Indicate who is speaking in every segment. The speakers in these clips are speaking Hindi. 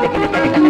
Speaker 1: que me.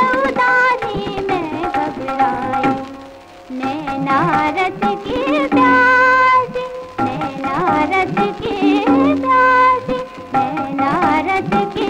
Speaker 2: नारद के प्यास मैं नारद नारद के